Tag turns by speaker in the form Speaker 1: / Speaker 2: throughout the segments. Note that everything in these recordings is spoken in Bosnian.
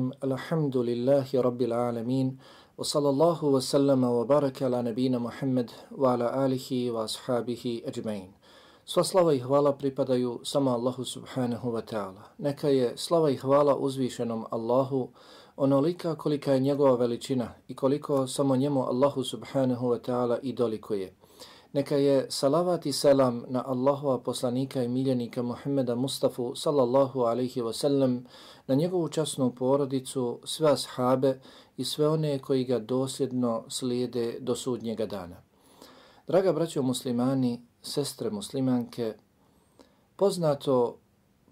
Speaker 1: الحمد لله رب العالمين وصلى الله وسلم وبارك على نبينا محمد وعلى آله وأصحابه أجمعين Sva slava i hvala pripadaju samo Allahu subhanahu wa ta'ala. Neka je slava i hvala uzvišenom Allahu onolika kolika je njegova veličina i koliko samo njemu Allahu subhanahu wa ta'ala i doliko je. Neka je salavat i selam na Allahova poslanika i miljenika Muhammeda Mustafa sallallahu alaihi wa sallam, na njegovu časnu porodicu, sve ashabe i sve one koji ga dosljedno slijede do sudnjega dana. Draga braćo muslimani, sestre muslimanke, poznato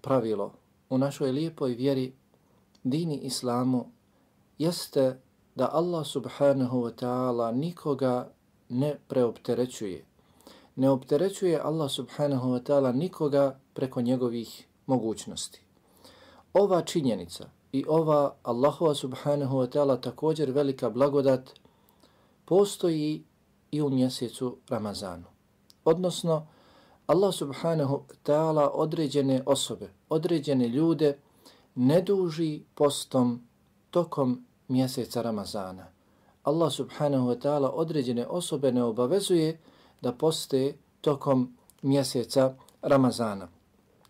Speaker 1: pravilo u našoj lijepoj vjeri dini islamu jeste da Allah subhanahu wa ta'ala nikoga ne preopterećuje. Ne opterećuje Allah subhanahu wa ta'ala nikoga preko njegovih mogućnosti. Ova činjenica i ova Allahova subhanahu wa ta'ala također velika blagodat postoji i u mjesecu Ramazanu. Odnosno, Allah subhanahu wa ta'ala određene osobe, određene ljude ne duži postom tokom mjeseca Ramazana. Allah subhanahu wa ta'ala određene osobe ne obavezuje da poste tokom mjeseca Ramazana.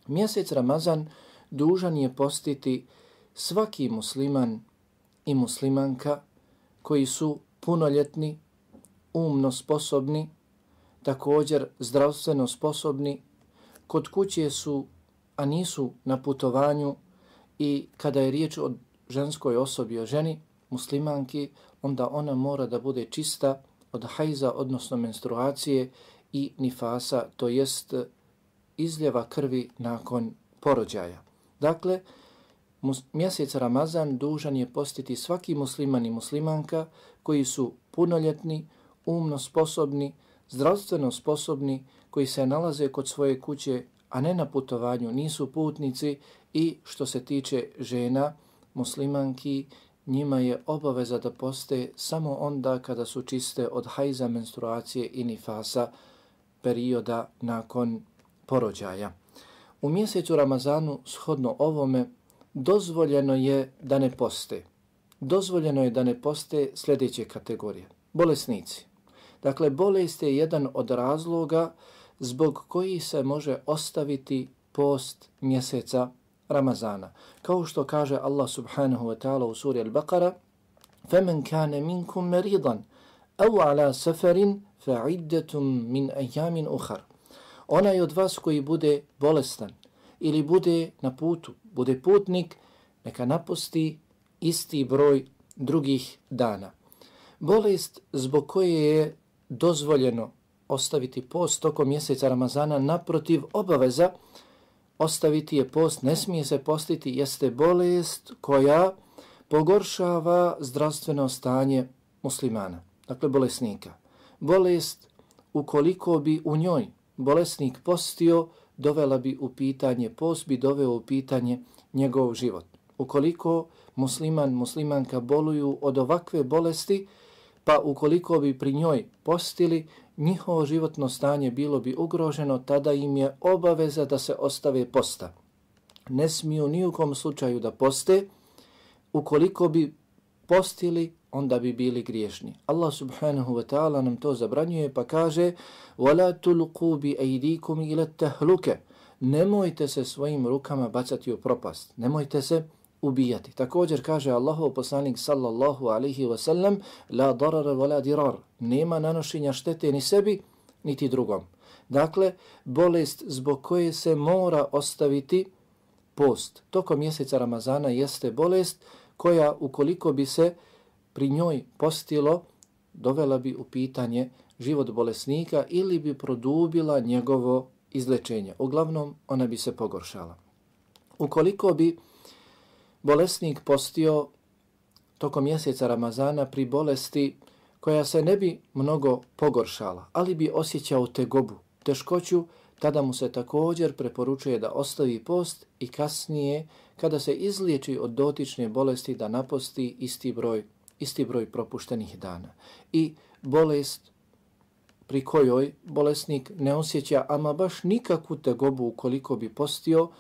Speaker 1: Mjesec Ramazan dužan je postiti svaki musliman i muslimanka koji su punoljetni, umno sposobni, također zdravstveno sposobni, kod kuće su, a nisu na putovanju i kada je riječ o ženskoj osobi, o ženi, muslimanki, onda ona mora da bude čista od hajza, odnosno menstruacije i nifasa, to jest izljeva krvi nakon porođaja. Dakle, mjesec Ramazan dužan je postiti svaki musliman i muslimanka koji su punoljetni, umno sposobni, zdravstveno sposobni, koji se nalaze kod svoje kuće, a ne na putovanju, nisu putnici i što se tiče žena, muslimanki, njima je obaveza da poste samo onda kada su čiste od hajza menstruacije i nifasa perioda nakon porođaja. U mjesecu Ramazanu, shodno ovome, dozvoljeno je da ne poste. Dozvoljeno je da ne poste sljedeće kategorije. Bolesnici. Dakle, bolest je jedan od razloga zbog koji se može ostaviti post mjeseca Ramazana. Kao što kaže Allah subhanahu wa ta'ala u suri Al-Baqara فَمَنْ كَانَ مِنْكُمْ مَرِيضًا أَوْ عَلَى سَفَرٍ فَعِدَّةٌ مِنْ أَيَّامٍ أُخَرٍ Onaj od vas koji bude bolestan ili bude na putu, bude putnik, neka napusti isti broj drugih dana. Bolest zbog koje je dozvoljeno ostaviti post tokom mjeseca Ramazana naprotiv obaveza, ostaviti je post, ne smije se postiti, jeste bolest koja pogoršava zdravstveno stanje muslimana, dakle bolesnika. Bolest ukoliko bi u njoj bolesnik postio, dovela bi u pitanje, post bi doveo u pitanje njegov život. Ukoliko musliman, muslimanka boluju od ovakve bolesti, pa ukoliko bi pri njoj postili, njihovo životno stanje bilo bi ugroženo, tada im je obaveza da se ostave posta. Ne smiju ni u kom slučaju da poste, ukoliko bi postili, onda bi bili griješni. Allah subhanahu wa ta'ala nam to zabranjuje pa kaže وَلَا تُلُقُوا بِأَيْدِيكُمْ إِلَتَّهْلُكَ Nemojte se svojim rukama bacati u propast. Nemojte se ubijati. Također kaže Allahov poslanik sallallahu alaihi wa sallam la darara wa la dirar. Nema nanošenja štete ni sebi, niti drugom. Dakle, bolest zbog koje se mora ostaviti post tokom mjeseca Ramazana jeste bolest koja ukoliko bi se pri njoj postilo, dovela bi u pitanje život bolesnika ili bi produbila njegovo izlečenje. Uglavnom, ona bi se pogoršala. Ukoliko bi bolesnik postio tokom mjeseca Ramazana pri bolesti koja se ne bi mnogo pogoršala, ali bi osjećao tegobu, teškoću, tada mu se također preporučuje da ostavi post i kasnije, kada se izliječi od dotične bolesti, da naposti isti broj, isti broj propuštenih dana. I bolest pri kojoj bolesnik ne osjeća ama baš nikakvu tegobu ukoliko bi postio,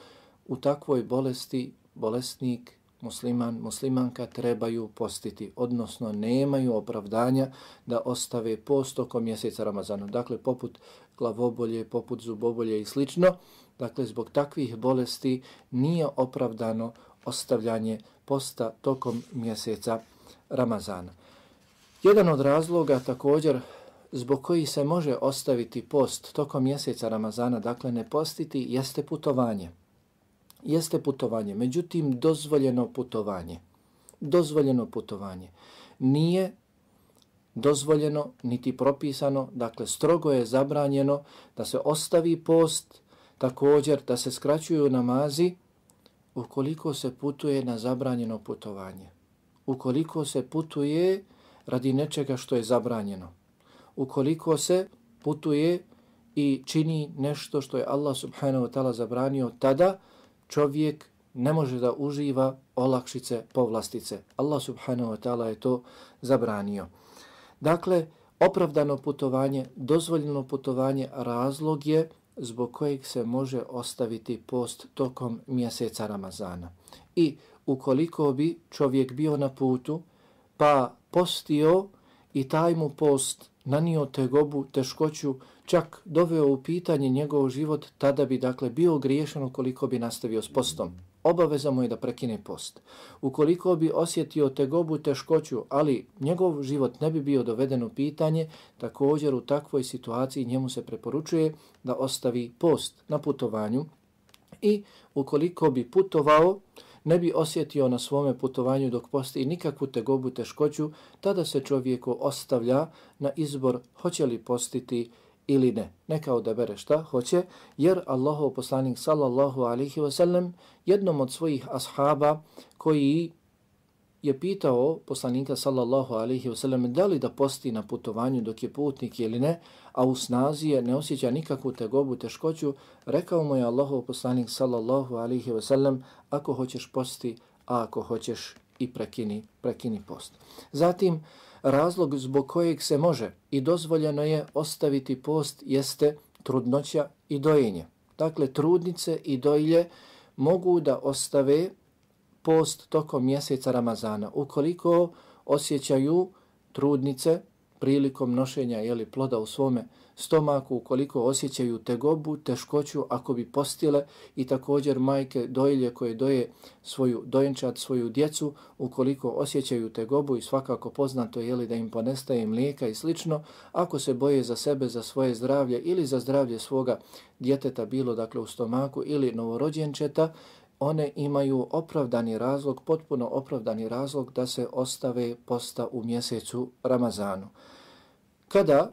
Speaker 1: u takvoj bolesti bolesnik musliman, muslimanka trebaju postiti, odnosno nemaju opravdanja da ostave post oko mjeseca Ramazana. Dakle, poput glavobolje, poput zubobolje i slično, dakle, zbog takvih bolesti nije opravdano ostavljanje posta tokom mjeseca Ramazana. Jedan od razloga također zbog koji se može ostaviti post tokom mjeseca Ramazana, dakle ne postiti, jeste putovanje. Jeste putovanje, međutim dozvoljeno putovanje. Dozvoljeno putovanje. Nije dozvoljeno niti propisano, dakle strogo je zabranjeno da se ostavi post, također da se skraćuju namazi ukoliko se putuje na zabranjeno putovanje. Ukoliko se putuje radi nečega što je zabranjeno. Ukoliko se putuje i čini nešto što je Allah subhanahu wa ta'ala zabranio, tada čovjek ne može da uživa olakšice, povlastice. Allah subhanahu wa ta'ala je to zabranio. Dakle, opravdano putovanje, dozvoljeno putovanje, razlog je zbog kojeg se može ostaviti post tokom mjeseca Ramazana. I ukoliko bi čovjek bio na putu, pa postio i taj mu post nanio tegobu, teškoću, čak doveo u pitanje njegov život, tada bi dakle bio griješan ukoliko bi nastavio s postom. Obaveza mu je da prekine post. Ukoliko bi osjetio tegobu, teškoću, ali njegov život ne bi bio doveden u pitanje, također u takvoj situaciji njemu se preporučuje da ostavi post na putovanju i ukoliko bi putovao, ne bi osjetio na svome putovanju dok posti nikakvu tegobu teškoću, tada se čovjeku ostavlja na izbor hoće li postiti ili ne. Neka odabere šta hoće, jer Allahov poslanik sallallahu alihi wasallam jednom od svojih ashaba koji je pitao poslanika sallallahu alaihi wasallam da li da posti na putovanju dok je putnik ili ne, a u snazi je ne osjeća nikakvu tegobu, teškoću, rekao mu je Allahov poslanik sallallahu alaihi wasallam ako hoćeš posti, a ako hoćeš i prekini, prekini post. Zatim, razlog zbog kojeg se može i dozvoljeno je ostaviti post jeste trudnoća i dojenje. Dakle, trudnice i dojlje mogu da ostave post tokom mjeseca Ramazana. Ukoliko osjećaju trudnice prilikom nošenja jeli, ploda u svome stomaku, ukoliko osjećaju tegobu, teškoću, ako bi postile i također majke dojilje koje doje svoju dojenčad, svoju djecu, ukoliko osjećaju tegobu i svakako poznato je li da im ponestaje mlijeka i slično, ako se boje za sebe, za svoje zdravlje ili za zdravlje svoga djeteta, bilo dakle u stomaku ili novorođenčeta, one imaju opravdani razlog, potpuno opravdani razlog da se ostave posta u mjesecu Ramazanu. Kada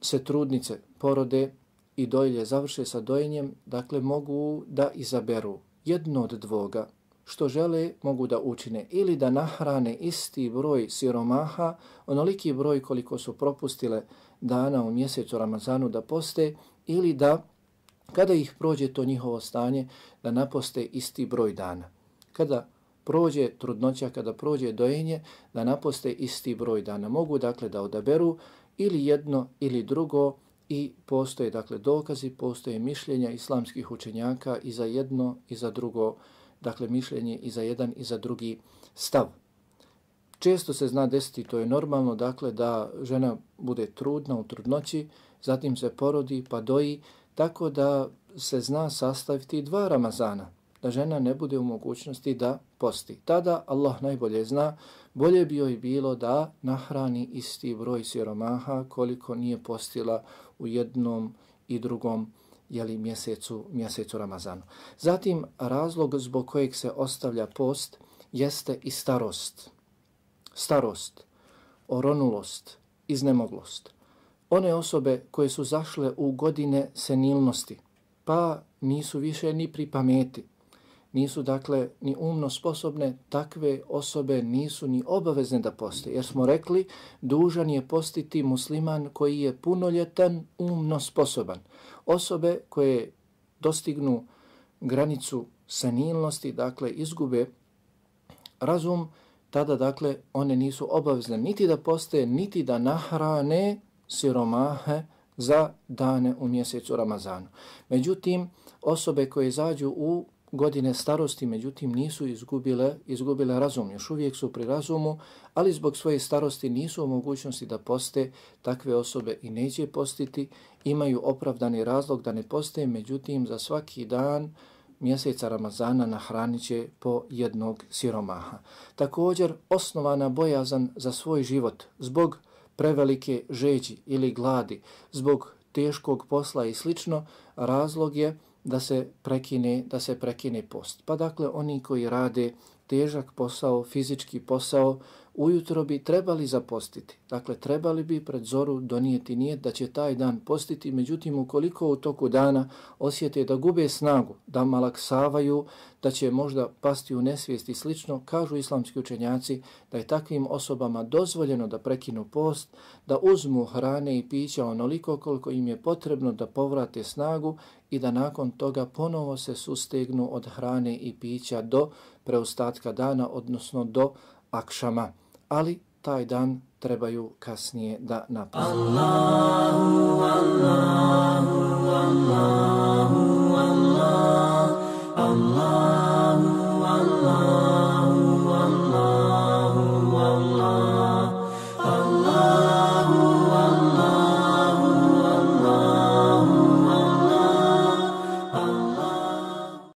Speaker 1: se trudnice porode i dojlje završe sa dojenjem, dakle mogu da izaberu jedno od dvoga što žele mogu da učine ili da nahrane isti broj siromaha, onoliki broj koliko su propustile dana u mjesecu Ramazanu da poste ili da kada ih prođe to njihovo stanje, da naposte isti broj dana. Kada prođe trudnoća, kada prođe dojenje, da naposte isti broj dana. Mogu dakle da odaberu ili jedno ili drugo i postoje dakle dokazi, postoje mišljenja islamskih učenjaka i za jedno i za drugo, dakle mišljenje i za jedan i za drugi stav. Često se zna desiti, to je normalno, dakle da žena bude trudna u trudnoći, zatim se porodi pa doji, tako da se zna sastaviti dva Ramazana, da žena ne bude u mogućnosti da posti. Tada Allah najbolje zna, bolje bi joj bilo da nahrani isti broj siromaha koliko nije postila u jednom i drugom jeli, mjesecu, mjesecu Ramazanu. Zatim, razlog zbog kojeg se ostavlja post jeste i starost. Starost, oronulost, iznemoglost one osobe koje su zašle u godine senilnosti, pa nisu više ni pri pameti, nisu dakle ni umno sposobne, takve osobe nisu ni obavezne da poste. Jer smo rekli, dužan je postiti musliman koji je punoljetan, umno sposoban. Osobe koje dostignu granicu senilnosti, dakle izgube razum, tada dakle one nisu obavezne niti da poste, niti da nahrane siromahe za dane u mjesecu Ramazanu. Međutim, osobe koje zađu u godine starosti, međutim nisu izgubile, izgubile razum, još uvijek su pri razumu, ali zbog svoje starosti nisu u mogućnosti da poste takve osobe i neće postiti, imaju opravdani razlog da ne poste, međutim za svaki dan mjeseca Ramazana nahranit će po jednog siromaha. Također, osnovana bojazan za svoj život zbog prevelike žeđi ili gladi, zbog teškog posla i slično, razlog je da se prekine, da se prekine post. Pa dakle, oni koji rade težak posao, fizički posao, ujutro bi trebali zapostiti. Dakle, trebali bi pred zoru donijeti nijet da će taj dan postiti, međutim, ukoliko u toku dana osjete da gube snagu, da malaksavaju, da će možda pasti u nesvijest i slično, kažu islamski učenjaci da je takvim osobama dozvoljeno da prekinu post, da uzmu hrane i pića onoliko koliko im je potrebno da povrate snagu i da nakon toga ponovo se sustegnu od hrane i pića do preustatka dana, odnosno do akšama, ali taj dan trebaju kasnije da napravljaju.